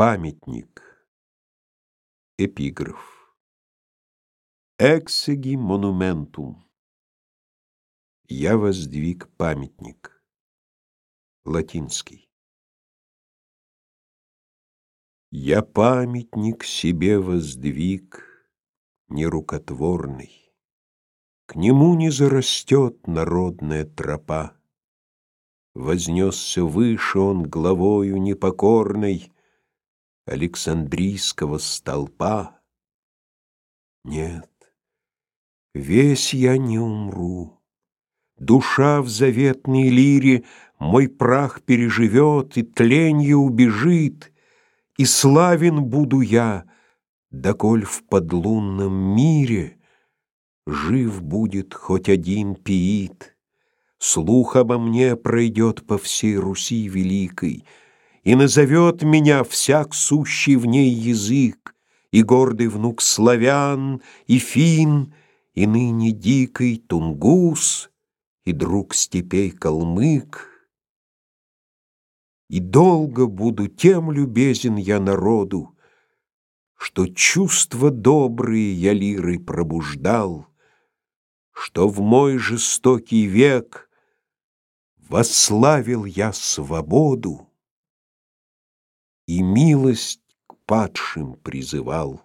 Памятник. Эпиграф. Эксеги монументум. Я воздвиг памятник. Латинский. Я памятник себе воздвиг, нерукотворный. К нему не зарастет народная тропа. Вознесся выше он главою непокорной Александрийского столпа. Нет, весь я не умру. Душа в заветной лире Мой прах переживет и тленье убежит, И славен буду я, доколь в подлунном мире Жив будет хоть один пиит. Слух обо мне пройдет по всей Руси великой, И назовет меня всяк сущий в ней язык, И гордый внук славян, и фин, И ныне дикий тунгус, И друг степей калмык. И долго буду тем любезен я народу, Что чувства добрые я лирой пробуждал, Что в мой жестокий век — Восславил я свободу И милость к падшим призывал.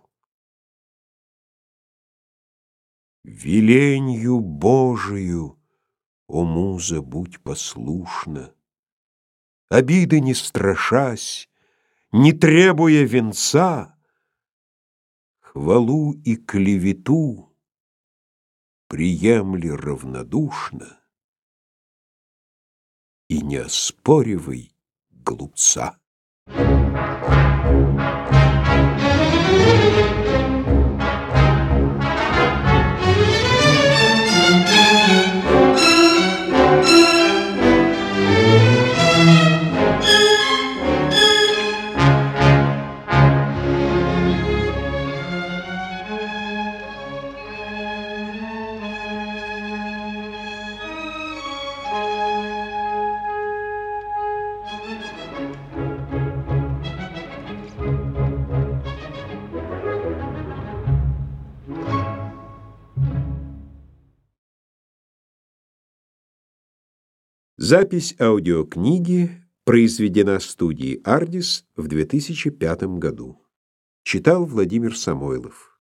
Веленью Божию, о муза, будь послушна, Обиды не страшась, не требуя венца, Хвалу и клевету приемли равнодушно и не оспоривай глупца. Thank you. Запись аудиокниги произведена студией «Ардис» в 2005 году. Читал Владимир Самойлов.